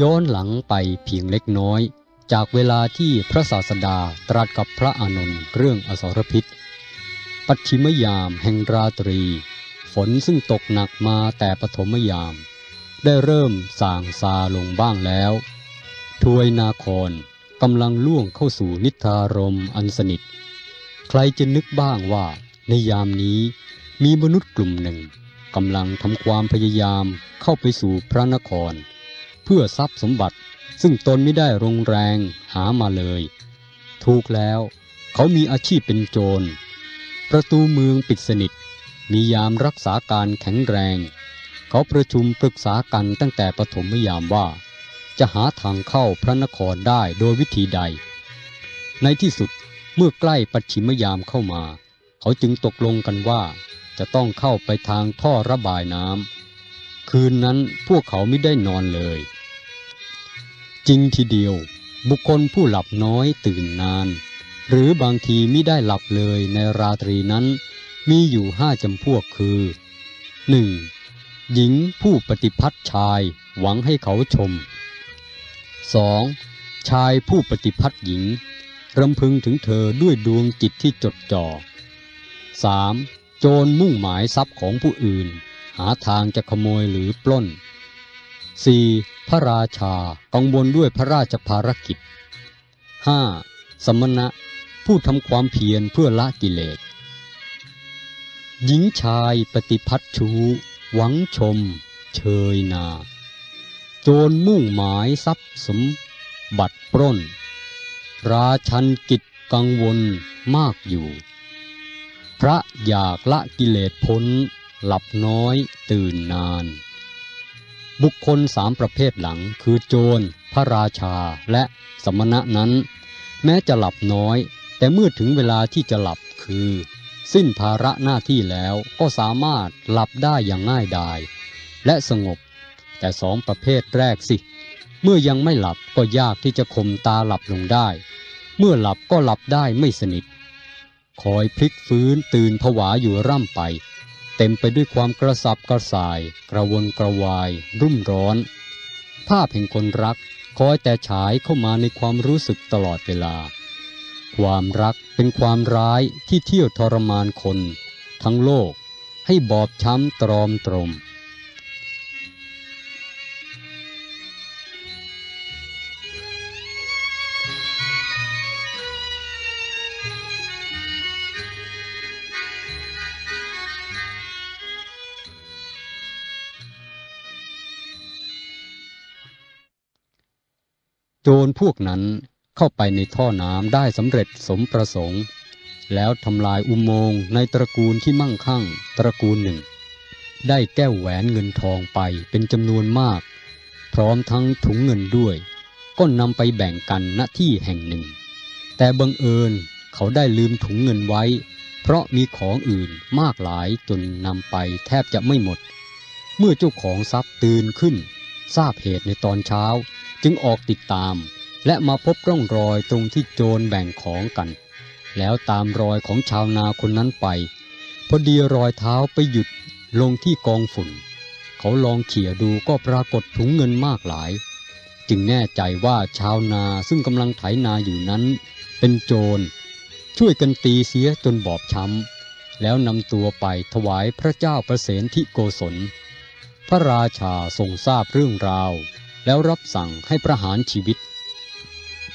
ย้อนหลังไปเพียงเล็กน้อย จากเวลาที่พระศาสดาตรัสกับพระอานนท์เรื่องอสรพิษ ปัจฉิมยามแห่งราตรี ฝนซึ่งตกหนักมาแต่ปฐมยาม ได้เริ่มสางซาลงบ้างแล้วทวยนาครกำลังล่วงเข้าสู่นิทารมอันสนิท ใครจะนึกบ้างว่าในยามนี้มีมนุษย์กลุ่มหนึ่งกำลังทำความพยายามเข้าไปสู่พระนคร พื่อทรัพย์สมบัติซึ่งตนไม่ได้รงแรงหามาเลย ถูกแล้วเขามีอาชีพเป็นโจร ประตูเมืองปิดสนิท มียามรักษาการแข็งแรง เขาประชุมปรึกษากันตั้งแต่ปฐมยามว่า จะหาทางเข้าพระนครได้โดยวิธีใด ในที่สุดเมื่อใกล้ปัจฉิมยามเข้ามา เขาจึงตกลงกันว่า จะต้องเข้าไปทางท่อระบายน้ำคืนนั้นพวกเขาไม่ได้นอนเลย จริงทีเดียว บุคคลผู้หลับน้อยตื่นนาน หรือบางทีไม่ได้หลับเลยในราตรีนั้น มีอยู่ห้าจำพวกคือ 1. หญิงผู้ปฏิพัติชายหวังให้เขาชม 2. ชายผู้ปฏิพัติหญิงรำพึงถึงเธอด้วยดวงจิตที่จดจ่อ 3. โจรมุ่งหมายทรัพย์ของผู้อื่น หาทางจะขโมยหรือปล้น 4. พระราชากังวลด้วยพระราชภารกิจ 5. สมณะผู้ทำความเพียรเพื่อละกิเลส หญิงชายปฏิพัตชูหวังชม เชยนา โจรมุ่งหมายทรัพย์สมบัติปล้น ราชันกิจกังวลมากอยู่ พระอยากละกิเลสพ้น หลับน้อยตื่นนาน บุคคลสามประเภทหลังคือโจร พระราชาและสมณะนั้น แม้จะหลับน้อย แต่เมื่อถึงเวลาที่จะหลับคือ สิ้นภาระหน้าที่แล้วก็สามารถหลับได้อย่างง่ายดาย และสงบ แต่สองประเภทแรกสิ เมื่อยังไม่หลับก็ยากที่จะข่มตาหลับลงได้ เมื่อหลับก็หลับได้ไม่สนิท คอยพลิกฟื้นตื่นผวาอยู่ร่ำไป เต็มไปด้วยความกระสับกระส่าย กระวนกระวาย รุ่มร้อน ภาพแห่งคนรักคอยแต่ฉายเข้ามาในความรู้สึกตลอดเวลา ความรักเป็นความร้ายที่เที่ยวทรมานคน ทั้งโลกให้บอบช้ำตรอมตรม จรพวกนั้นเข้าไปในท่อน้ำได้สำเร็จสมประสงค์ แล้วทำลายอุโมงค์ในตระกูลที่มั่งคั่งตระกูลหนึ่ง ได้แก้วแหวนเงินทองไปเป็นจำนวนมาก พร้อมทั้งถุงเงินด้วย ก็นำไปแบ่งกันณที่แห่งหนึ่ง แต่บังเอิญเขาได้ลืมถุงเงินไว้ เพราะมีของอื่นมากหลายจนนำไปแทบจะไม่หมด เมื่อเจ้าของทรัพย์ตื่นขึ้น ทราบเหตุในตอนเช้า จึงออกติดตาม และมาพบร่องรอยตรงที่โจรแบ่งของกัน แล้วตามรอยของชาวนาคนนั้นไป พอดีรอยเท้าไปหยุดลงที่กองฝุ่น เขาลองเขี่ยดูก็ปรากฏถุงเงินมากหลาย จึงแน่ใจว่าชาวนาซึ่งกำลังไถนาอยู่นั้น เป็นโจร ช่วยกันตีเสียจนบอบช้ำ แล้วนำตัวไปถวายพระเจ้าประเสนทิโกศลพระราชาทรงทราบเรื่องราว แล้วรับสั่งให้ประหารชีวิต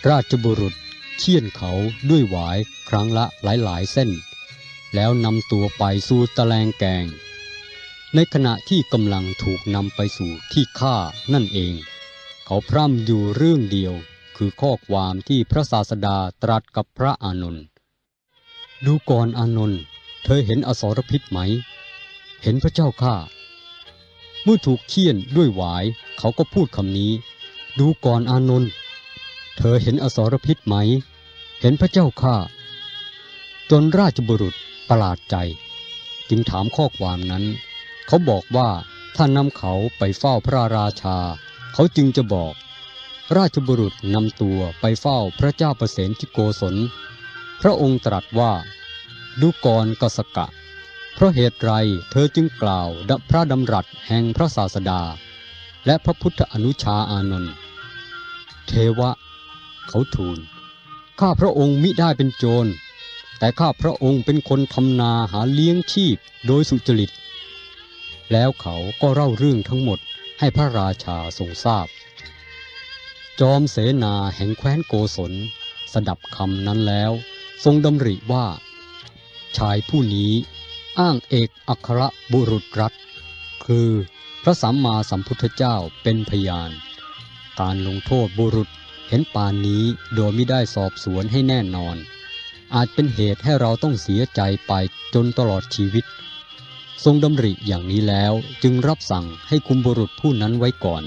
ราชบุรุษเคี่ยนเขาด้วยหวายครั้งละหลายๆเส้น แล้วนำตัวไปสู่ตะแลงแกง ในขณะที่กำลังถูกนำไปสู่ที่ฆ่านั่นเอง เขาพร่ำอยู่เรื่องเดียวคือข้อความที่พระศาสดาตรัสกับพระอานนท์ดูก่อนอานนท์เธอเห็นอสรพิษไหม เห็นพระเจ้าข้า เมื่อถูกเคี่ยนด้วยหวาย เขาก็พูดคำนี้ ดูก่อนอานนท์เธอเห็นอสรพิษไหม เห็นพระเจ้าข้าจนราชบุรุษประหลาดใจ จึงถามข้อความนั้น เขาบอกว่าถ้านำเขาไปเฝ้าพระราชา เขาจึงจะบอก ราชบุรุษนำตัวไปเฝ้าพระเจ้าประเสนทิโกศล พระองค์ตรัสว่า ดูกรกสกะ เพราะเหตุไรเธอจึงกล่าวดับพระดำรัสแห่งพระศาสดา และพระพุทธอนุชาอานนท์เทวะ เขาทูล ข้าพระองค์มิได้เป็นโจร แต่ข้าพระองค์เป็นคนทำนาหาเลี้ยงชีพโดยสุจริต แล้วเขาก็เล่าเรื่องทั้งหมดให้พระราชาทรงทราบ จอมเสนาแห่งแคว้นโกศลสดับคำนั้นแล้ว ทรงดำริว่า ชายผู้นี้ อ้างเอกอัครบุรุษรัฐ คือพระสัมมาสัมพุทธเจ้าเป็นพยาน การลงโทษบุรุษเห็นปานนี้โดยไม่ได้สอบสวนให้แน่นอน อาจเป็นเหตุให้เราต้องเสียใจไปจนตลอดชีวิต ทรงดำริอย่างนี้แล้วจึงรับสั่งให้คุมบุรุษผู้นั้นไว้ก่อน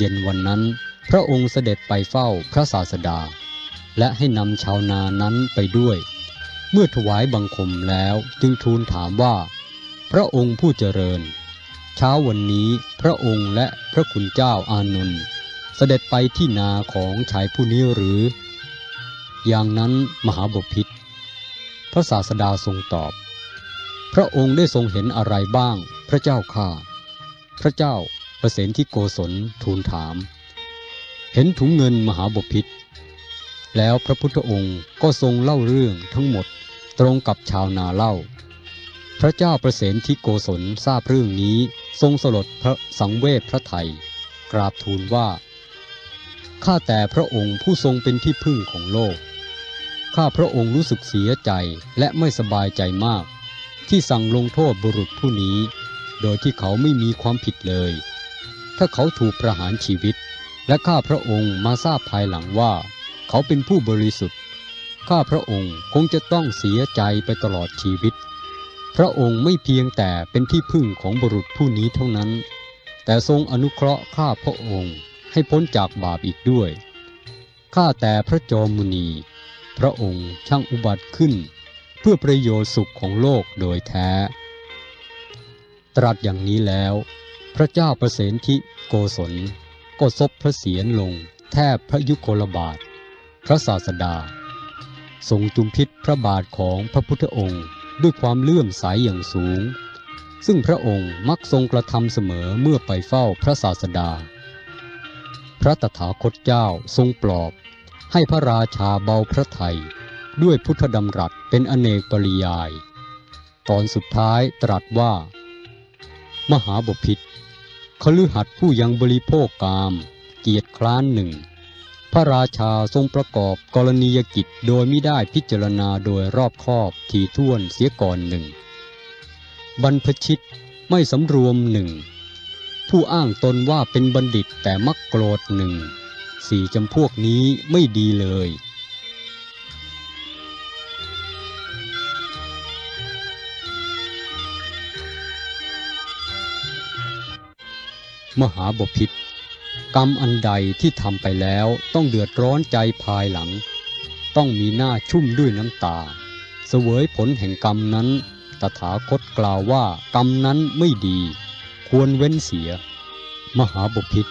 เย็นวันนั้น พระองค์เสด็จไปเฝ้าพระศาสดา และให้นำชาวนานั้นไปด้วย เมื่อถวายบังคมแล้วจึงทูลถามว่า พระองค์ผู้เจริญ เช้าวันนี้พระองค์และพระคุณเจ้าอานนท์เสด็จไปที่นาของชายผู้นี้หรือ อย่างนั้นมหาบพิษพระศาสดาทรงตอบ พระองค์ได้ทรงเห็นอะไรบ้าง พระเจ้าข้าพระเจ้า ประเสนที่โกศลทูลถาม เห็นถุงเงินมหาบพิษแล้วพระพุทธองค์ก็ทรงเล่าเรื่องทั้งหมดตรงกับชาวนาเล่า พระเจ้าประเสนที่โกศลทราบเรื่องนี้ทรงสลดพระสังเวชพระไทยกราบทูลว่า ข้าแต่พระองค์ผู้ทรงเป็นที่พึ่งของโลก ข้าพระองค์รู้สึกเสียใจและไม่สบายใจมาก ที่สั่งลงโทษบุรุษผู้นี้ โดยที่เขาไม่มีความผิดเลย ถ้าเขาถูกประหารชีวิต และข้าพระองค์มาทราบภายหลังว่า เขาเป็นผู้บริสุทธิ์ ข้าพระองค์คงจะต้องเสียใจไปตลอดชีวิต พระองค์ไม่เพียงแต่เป็นที่พึ่งของบุรุษผู้นี้เท่านั้น แต่ทรงอนุเคราะห์ข้าพระองค์ให้พ้นจากบาปอีกด้วย ข้าแต่พระจอมมุนี พระองค์ช่างอุบัติขึ้น เพื่อประโยชน์สุขของโลกโดยแท้ ตรัสอย่างนี้แล้ว พระเจ้าประเสนทิโกศลก็ซบพระเศียรลง แทบพระยุคลบาท พระศาสดา ทรงจุมพิษพระบาทของพระพุทธองค์ด้วยความเลื่อมใสยอย่างสูง ซึ่งพระองค์มักทรงกระทำเสมอเมื่อไปเฝ้าพระศาสดา พระตถาคตเจ้าทรงปลอบ ให้พระราชาเบาพระไทยด้วยพุทธดำรัสเป็นอเนกปริยาย ตอนสุดท้ายตรัสว่า มหาบพิษคฤหัสถ์ผู้ยังบริโภคกาม เกียรติคร้านหนึ่ง พระราชาทรงประกอบกรณียกิจโดยไม่ได้พิจารณาโดยรอบคอบถี่วนเสียก่อนหนึ่ง บรรพชิตไม่สำรวมหนึ่ง ผู้อ้างตนว่าเป็นบัณฑิตแต่มักโกรธหนึ่ง สี่จำพวกนี้ไม่ดีเลย มหาบพิษกรรมอันใดที่ทำไปแล้วต้องเดือดร้อนใจภายหลัง ต้องมีหน้าชุ่มด้วยน้ำตา เสวยผลแห่งกรรมนั้น ตถาคตกล่าวว่ากรรมนั้นไม่ดี ควรเว้นเสีย มหาบพิษ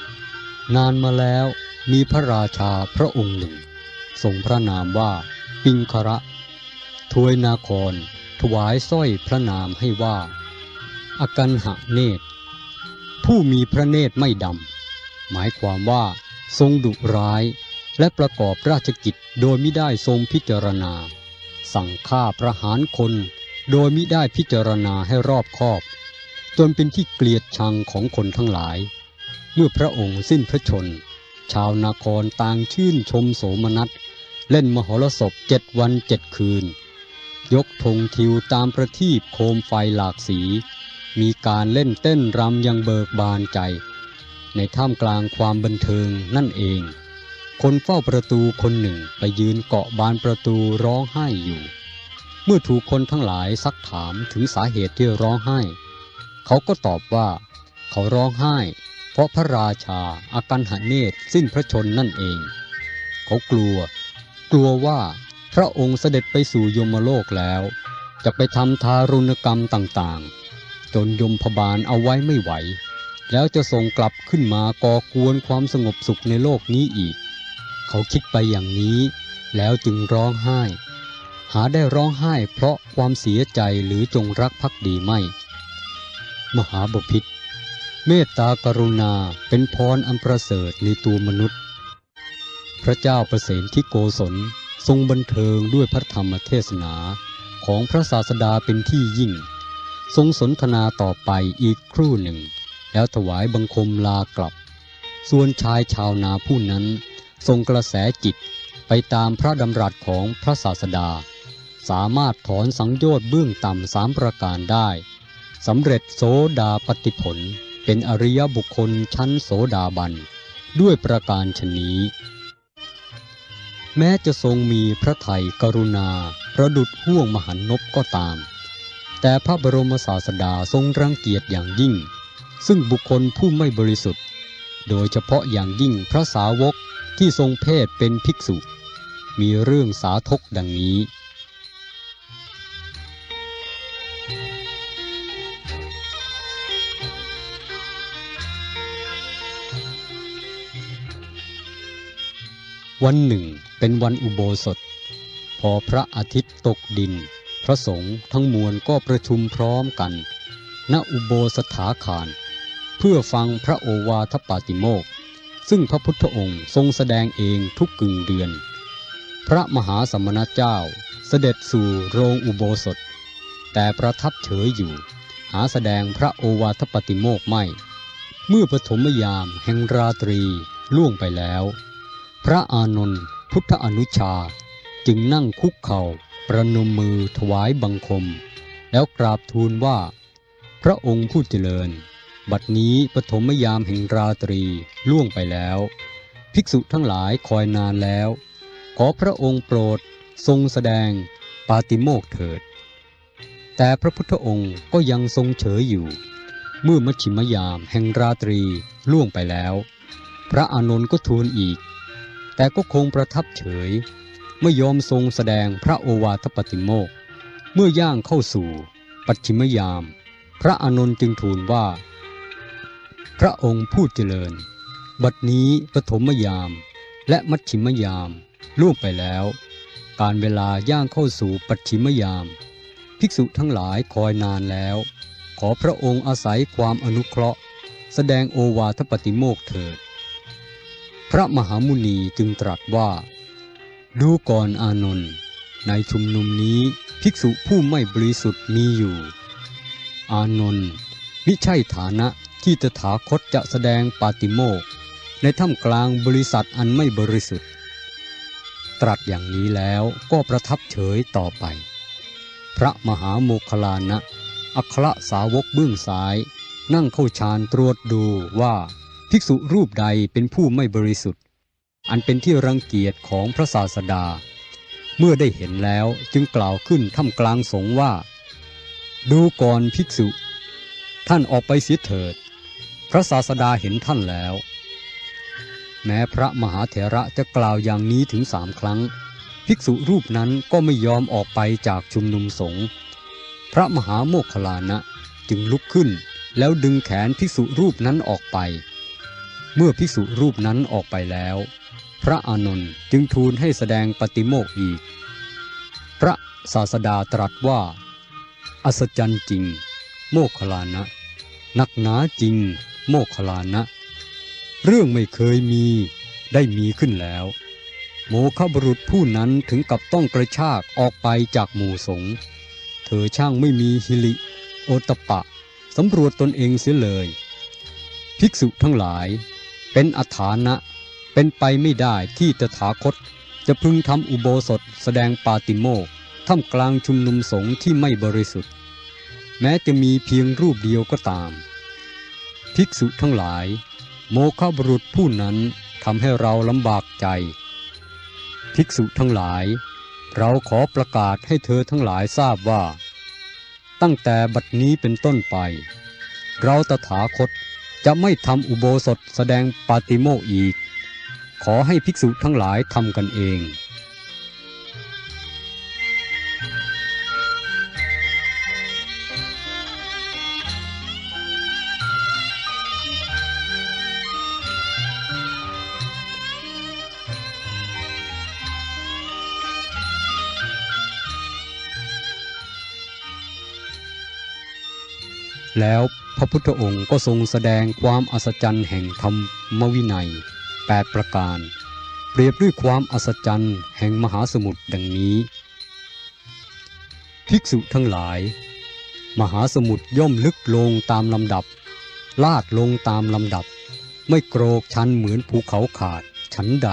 นานมาแล้วมีพระราชาพระองค์หนึ่ง ทรงพระนามว่าปิงคระทวยนาคร ถวายสร้อยพระนามให้ว่าอากันหะเนตร ผู้มีพระเนตรไม่ดำ หมายความว่าทรงดุร้าย และประกอบราชกิจโดยมิได้ทรงพิจารณา สั่งฆ่าประหารคน โดยมิได้พิจารณาให้รอบคอบ จนเป็นที่เกลียดชังของคนทั้งหลาย เมื่อพระองค์สิ้นพระชน ชาวนาครต่างชื่นชมโสมนัส เล่นมหรสพเจ็ดวันเจ็ดคืน ยกธงทิวตามประทีปโคมไฟหลากสี มีการเล่นเต้นรำยังเบิกบานใจ ในท่ามกลางความบันเทิงนั่นเอง คนเฝ้าประตูคนหนึ่งไปยืนเกาะบานประตูร้องไห้อยู่ เมื่อถูกคนทั้งหลายซักถามถึงสาเหตุที่ร้องไห้ เขาก็ตอบว่า เขาร้องไห้ เพราะพระราชาอากันหเนตสิ้นพระชนนั่นเอง เขากลัว กลัวว่าพระองค์เสด็จไปสู่ยมโลกแล้ว จะไปทำทารุณกรรมต่างๆ จนยมพบาลเอาไว้ไม่ไหว แล้วจะส่งกลับขึ้นมาก่อกวนความสงบสุขในโลกนี้อีก เขาคิดไปอย่างนี้ แล้วจึงร้องไห้ หาได้ร้องไห้เพราะความเสียใจหรือจงรักภักดีไม่ มหาบพิษเมตตากรุณาเป็นพรอันประเสริฐในตัวมนุษย์ พระเจ้าประเสนที่โกศลทรงบันเทิงด้วยพระธรรมเทศนาของพระศาสดาเป็นที่ยิ่ง ทรงสนทนาต่อไปอีกครู่หนึ่ง แล้วถวายบังคมลากลับ ส่วนชายชาวนาผู้นั้น ทรงกระแสจิตไปตามพระดำรัสของพระศาสดา สามารถถอนสังโยชน์เบื้องต่ำสามประการได้สำเร็จโสดาปฏิผล เป็นอริยบุคคลชั้นโสดาบัน ด้วยประการชนี้ แม้จะทรงมีพระไถ่กรุณา ประดุดห่วงมหันนบก็ตาม แต่พระบรมศาสดาทรงรังเกียจอย่างยิ่ง ซึ่งบุคคลผู้ไม่บริสุทธิ์ โดยเฉพาะอย่างยิ่งพระสาวกที่ทรงเพศเป็นภิกษุ มีเรื่องสาทกดังนี้วันหนึ่งเป็นวันอุโบสถ พอพระอาทิตย์ตกดิน พระสงฆ์ทั้งมวลก็ประชุมพร้อมกัน ณอุโบสถาคาร เพื่อฟังพระโอวาทปาติโมกซึ่งพระพุทธองค์ทรงแสดงเองทุกกึ่งเดือน พระมหาสมณเจ้าเสด็จสู่โรงอุโบสถ แต่ประทับเฉยอยู่ หาแสดงพระโอวาทปาติโมกไม่ เมื่อปฐมยามแห่งราตรีล่วงไปแล้ว พระอานนท์พุทธอนุชาจึงนั่งคุกเข่า ประนมมือถวายบังคม แล้วกราบทูลว่า พระองค์ผู้เจริญ บัดนี้ปฐมยามแห่งราตรีล่วงไปแล้ว ภิกษุทั้งหลายคอยนานแล้ว ขอพระองค์โปรดทรงแสดงปาติโมกเถิด แต่พระพุทธองค์ก็ยังทรงเฉยอยู่ เมื่อมัชชิมยามแห่งราตรีล่วงไปแล้ว พระอานนท์ก็ทูลอีก แต่ก็คงประทับเฉย ไม่ยอมทรงแสดงพระโอวาทปาติโมก เมื่อย่างเข้าสู่ ปัจฉิมยาม พระอานนท์จึงทูลว่า พระองค์ผู้เจริญ บัดนี้ปฐมยาม และมัชชิมยามล่วงไปแล้ว การเวลาย่างเข้าสู่ปัจฉิมยาม ภิกษุทั้งหลายคอยนานแล้ว ขอพระองค์อาศัยความอนุเคราะห์ แสดงโอวาทปาติโมกเถิด พระมหามุนีจึงตรัสว่า ดูก่อนอานนท์ในชุมนุมนี้ภิกษุผู้ไม่บริสุทธิ์มีอยู่ อานนท์มิใช่ฐานะที่ตถาคตจะแสดงปาติโมกในถ้ำกลางบริษัทอันไม่บริสุทธิ์ ตรัสอย่างนี้แล้วก็ประทับเฉยต่อไป พระมหาโมคคลานะอัครสาวกเบื้องซ้าย นั่งเข้าฌานตรวจดูว่าภิกษุรูปใดเป็นผู้ไม่บริสุทธิ์ อันเป็นที่รังเกียจของพระศาสดา เมื่อได้เห็นแล้วจึงกล่าวขึ้นท่ามกลางสงฆ์ว่า ดูก่อนภิกษุ ท่านออกไปเสียเถิด พระศาสดาเห็นท่านแล้ว แม้พระมหาเถระจะกล่าวอย่างนี้ถึงสามครั้ง ภิกษุรูปนั้นก็ไม่ยอมออกไปจากชุมนุมสงฆ์พระมหาโมคคลานะจึงลุกขึ้น แล้วดึงแขนภิกษุรูปนั้นออกไป เมื่อภิกษุรูปนั้นออกไปแล้ว พระอานนท์จึงทูลให้แสดงปฏิโมกข์อีก พระศาสดาตรัสว่า อัศจรรย์จริง โมคคลานะ นักหนาจริง โมคคลานะ เรื่องไม่เคยมีได้มีขึ้นแล้ว โมฆะบุรุษผู้นั้นถึงกับต้องกระชากออกไปจากหมู่สงฆ์เธอช่างไม่มีฮิลิโอตปะสำรวจตนเองเสียเลย ภิกษุทั้งหลายเป็นอัฐานะ เป็นไปไม่ได้ที่ตถาคต จะพึงทำอุโบสถแสดงปาติโมกท่ามกลางชุมนุมสงฆ์ที่ไม่บริสุทธิ์ แม้จะมีเพียงรูปเดียวก็ตาม ภิกษุทั้งหลาย โมฆะบุรุษผู้นั้นทำให้เราลำบากใจ ภิกษุทั้งหลาย เราขอประกาศให้เธอทั้งหลายทราบว่า ตั้งแต่บัดนี้เป็นต้นไป เราตถาคตจะไม่ทำอุโบสถแสดงปาติโมอีก ขอให้ภิกษุทั้งหลายทำกันเอง แล้วพระพุทธองค์ก็ทรงแสดงความอัศจรรย์แห่งธรรมมวินัย แปดประการ เปรียบด้วยความอัศจรรย์แห่งมหาสมุทรดังนี้ ภิกษุทั้งหลาย มหาสมุทรย่อมลึกลงตามลำดับ ลาดลงตามลำดับ ไม่โกรกชันเหมือนภูเขาขาดฉันใด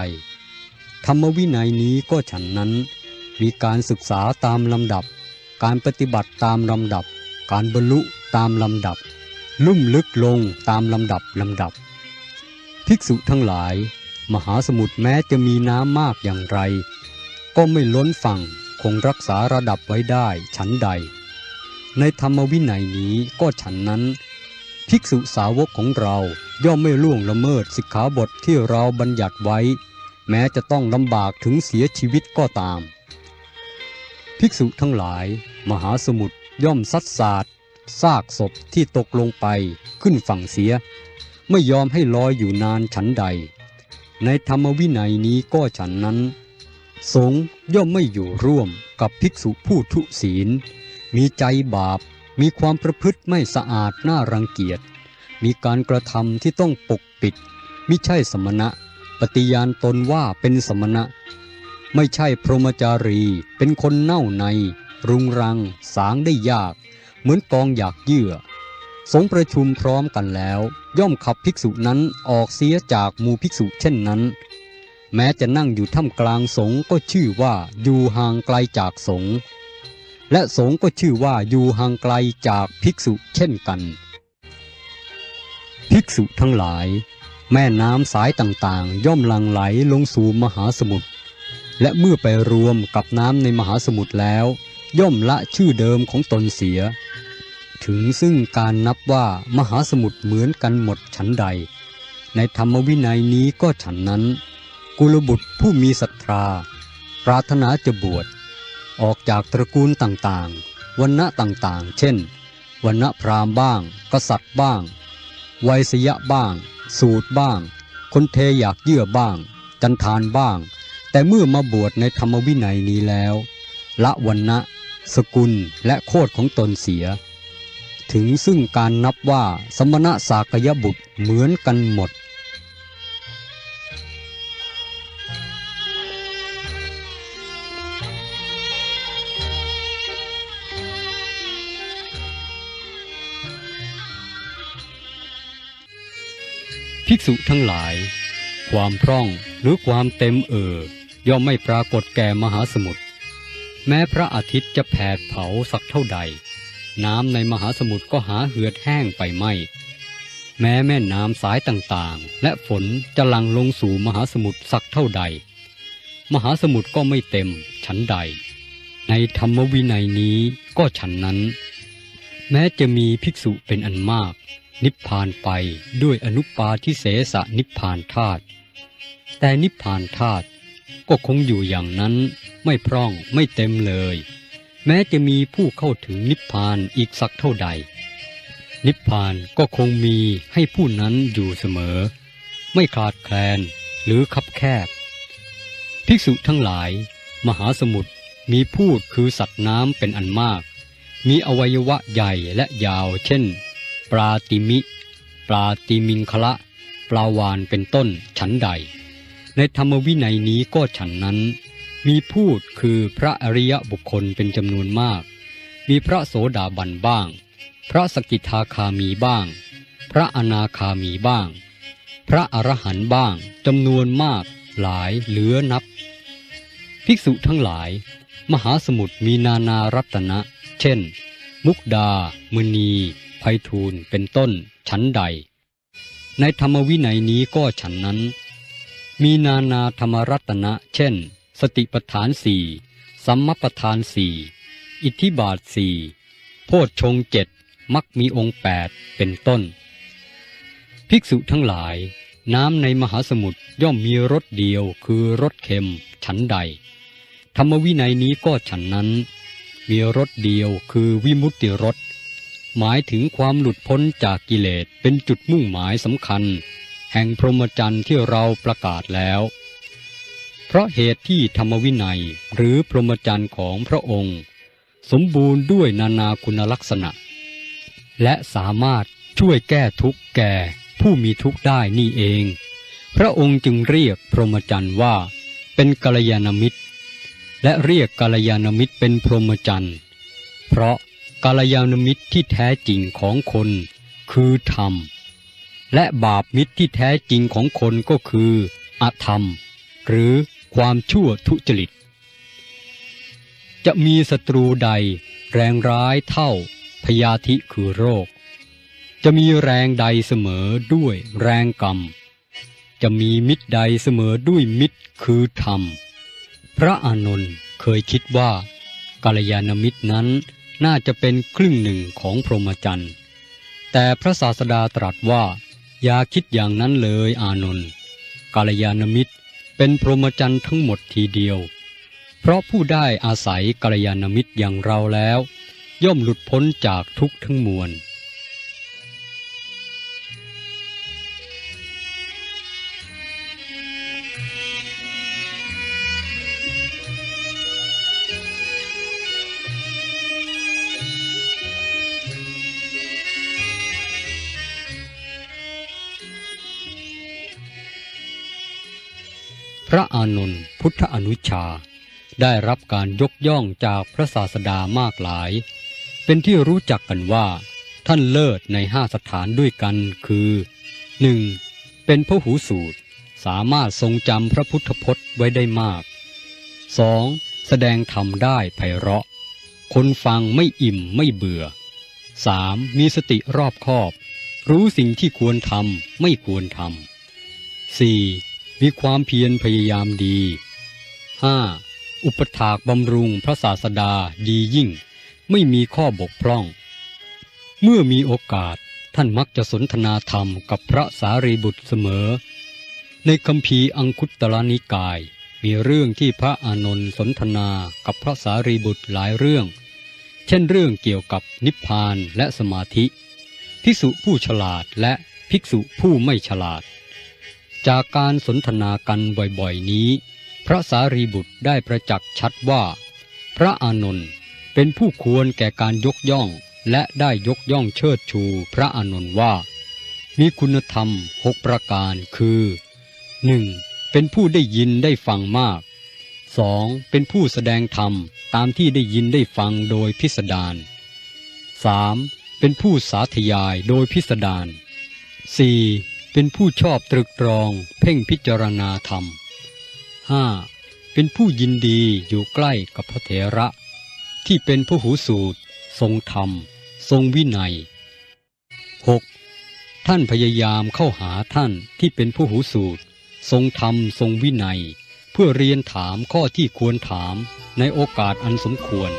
ธรรมวินัยนี้ก็ฉันนั้น มีการศึกษาตามลำดับ การปฏิบัติตามลำดับ การบรรลุตามลำดับ ลุ่มลึกลงตามลำดับลำดับ ภิกษุทั้งหลาย มหาสมุทรแม้จะมีน้ำมากอย่างไร ก็ไม่ล้นฝั่งคงรักษาระดับไว้ได้ฉันใด ในธรรมวินัยนี้ก็ฉันนั้น ภิกษุสาวกของเราย่อมไม่ล่วงละเมิดสิกขาบทที่เราบัญญัติไว้ แม้จะต้องลำบากถึงเสียชีวิตก็ตาม ภิกษุทั้งหลาย มหาสมุทรย่อมซัดสาดซากศพที่ตกลงไปขึ้นฝั่งเสีย ไม่ยอมให้ลอยอยู่นานฉันใด ในธรรมวินัยนี้ก็ฉันนั้น สงย่อมไม่อยู่ร่วมกับภิกษุผู้ทุศีล มีใจบาป มีความประพฤติไม่สะอาดน่ารังเกียจ มีการกระทำที่ต้องปกปิด มิใช่สมณะ ปฏิญาณตนว่าเป็นสมณะ ไม่ใช่พรหมจารี เป็นคนเน่าใน รุงรัง สางได้ยาก เหมือนกองอยากเยื่อ สงประชุมพร้อมกันแล้ว ย่อมขับภิกษุนั้นออกเสียจากหมู่ภิกษุเช่นนั้น แม้จะนั่งอยู่ท่ามกลางสงก็ชื่อว่าอยู่ห่างไกลจากสงและสงก็ชื่อว่าอยู่ห่างไกลจากภิกษุเช่นกัน ภิกษุทั้งหลาย แม่น้ำสายต่างๆ ย่อมหลั่งไหลลงสู่มหาสมุทรและเมื่อไปรวมกับน้ำในมหาสมุทรแล้ว ย่อมละชื่อเดิมของตนเสีย ถึงซึ่งการนับว่ามหาสมุทรเหมือนกันหมดฉันใด ในธรรมวินัยนี้ก็ฉันนั้น กุลบุตรผู้มีศรัทธา ปรารถนาจะบวช ออกจากตระกูลต่างๆวันณะต่างๆ เช่นวันณะพราหมณ์บ้าง กษัตริย์บ้างไวยสยะบ้าง สูตรบ้าง คนเทอยากเยื่อบ้าง จันทานบ้าง แต่เมื่อมาบวชในธรรมวินัยนี้แล้ว ละวันนะสกุลและโคดของตนเสีย ถึงซึ่งการนับว่าสมณะสากยบุตรเหมือนกันหมด ภิกษุทั้งหลาย ความพร่องหรือความเต็มเอ่อย่อมไม่ปรากฏแก่มหาสมุทรแม้พระอาทิตย์จะแผดเผาสักเท่าใด น้ำในมหาสมุทรก็หาเหือดแห้งไปไม่ แม้แม่น้ำสายต่างๆ และฝนจะหลั่งลงสู่มหาสมุทรสักเท่าใด มหาสมุทรก็ไม่เต็มฉันใด ในธรรมวินัยนี้ก็ฉันนั้น แม้จะมีภิกษุเป็นอันมาก นิพพานไปด้วยอนุปาทิเสสนิพพานธาตุแต่นิพพานธาตุก็คงอยู่อย่างนั้นไม่พร่องไม่เต็มเลย แม้จะมีผู้เข้าถึงนิพพานอีกสักเท่าใด นิพพานก็คงมีให้ผู้นั้นอยู่เสมอ ไม่ขาดแคลนหรือคับแคบ ภิกษุทั้งหลาย มหาสมุทรมีพูดคือสัตว์น้ำเป็นอันมาก มีอวัยวะใหญ่และยาวเช่น ปลาติมิ ปลาติมิงคละ ปลาวานเป็นต้นฉันใด ในธรรมวินัยนี้ก็ฉันนั้น มีพูดคือพระอริยบุคคลเป็นจำนวนมาก มีพระโสดาบันบ้าง พระสกิทาคามีบ้าง พระอนาคามีบ้าง พระอรหันต์บ้างจำนวนมาก หลายเหลือนับ ภิกษุทั้งหลาย มหาสมุทรมีนานารัตนะ เช่น มุกดา มณีไพฑูรย์เป็นต้นฉันใด ในธรรมวินัยนี้ก็ฉันนั้น มีนานาธรรมรัตนะ เช่น สติปทานสี่สัมมปทานสี่อิทธิบาทสี่โพชฌงเจ็ดมักมีองค์แปดเป็นต้น ภิกษุทั้งหลาย น้ำในมหาสมุทรย่อมมีรสเดียวคือรสเค็ม ฉันใด ธรรมวินัยนี้ก็ฉันนั้น มีรสเดียวคือวิมุตติรสหมายถึงความหลุดพ้นจากกิเลสเป็นจุดมุ่งหมายสำคัญ แห่งพรหมจรรย์ที่เราประกาศแล้ว เพราะเหตุที่ธรรมวินัยหรือพรหมจรรย์ของพระองค์ สมบูรณ์ด้วยนานาคุณลักษณะ และสามารถช่วยแก้ทุกข์แก่ผู้มีทุกข์ได้นี่เอง พระองค์จึงเรียกพรหมจรรย์ว่าเป็นกัลยาณมิตร และเรียกกัลยาณมิตรเป็นพรหมจรรย์ เพราะกัลยาณมิตรที่แท้จริงของคนคือธรรม และบาปมิตรที่แท้จริงของคนก็คืออธรรม หรือ ความชั่วทุจริต จะมีศัตรูใดแรงร้ายเท่าพยาธิคือโรค จะมีแรงใดเสมอด้วยแรงกรรม จะมีมิตรใดเสมอด้วยมิตรคือธรรม พระอานนท์เคยคิดว่ากัลยาณมิตรนั้นน่าจะเป็นครึ่งหนึ่งของพรหมจรรย์ แต่พระศาสดาตรัสว่า อย่าคิดอย่างนั้นเลยอานนท์กัลยาณมิตร เป็นพรหมจรรย์ทั้งหมดทีเดียว เพราะผู้ได้อาศัยกัลยาณมิตรอย่างเราแล้ว ย่อมหลุดพ้นจากทุกข์ทั้งมวล ระอานนท์พุทธอนุชา ได้รับการยกย่องจากพระศาสดามากหลาย เป็นที่รู้จักกันว่า ท่านเลิศในห้าสถานด้วยกันคือ 1. เป็นพหูสูตร สามารถทรงจำพระพุทธพจน์ไว้ได้มาก 2. แสดงธรรมได้ไพเราะ คนฟังไม่อิ่มไม่เบื่อ 3. มีสติรอบคอบ รู้สิ่งที่ควรทำไม่ควรทำ 4. มีความเพียรพยายามดี 5. อุปถากบำรุงพระศาสดาดียิ่ง ไม่มีข้อบกพร่อง เมื่อมีโอกาสท่านมักจะสนทนาธรรมกับพระสารีบุตรเสมอ ในคำพีอังคุตรนิกาย มีเรื่องที่พระอานนท์สนทนากับพระสารีบุตรหลายเรื่อง เช่นเรื่องเกี่ยวกับนิพพานและสมาธิ ภิกษุผู้ฉลาดและภิกษุผู้ไม่ฉลาด จากการสนทนากันบ่อยๆนี้ พระสารีบุตรได้ประจักษ์ชัดว่า พระอานนท์เป็นผู้ควรแก่การยกย่องและได้ยกย่องเชิดชูพระอานนท์ว่า มีคุณธรรมหกประการคือ 1. เป็นผู้ได้ยินได้ฟังมาก 2. เป็นผู้แสดงธรรมตามที่ได้ยินได้ฟังโดยพิสดาร 3. เป็นผู้สาธยายโดยพิสดาร 4. เป็นผู้ชอบตรึกตรอง เพ่งพิจารณาธรรม 5. เป็นผู้ยินดีอยู่ใกล้กับพระเถระ ที่เป็นผู้หูสูตร ทรงธรรม ทรงวินัย 6. ท่านพยายามเข้าหาท่านที่เป็นผู้หูสูตร ทรงธรรม ทรงวินัย เพื่อเรียนถามข้อที่ควรถามในโอกาสอันสมควร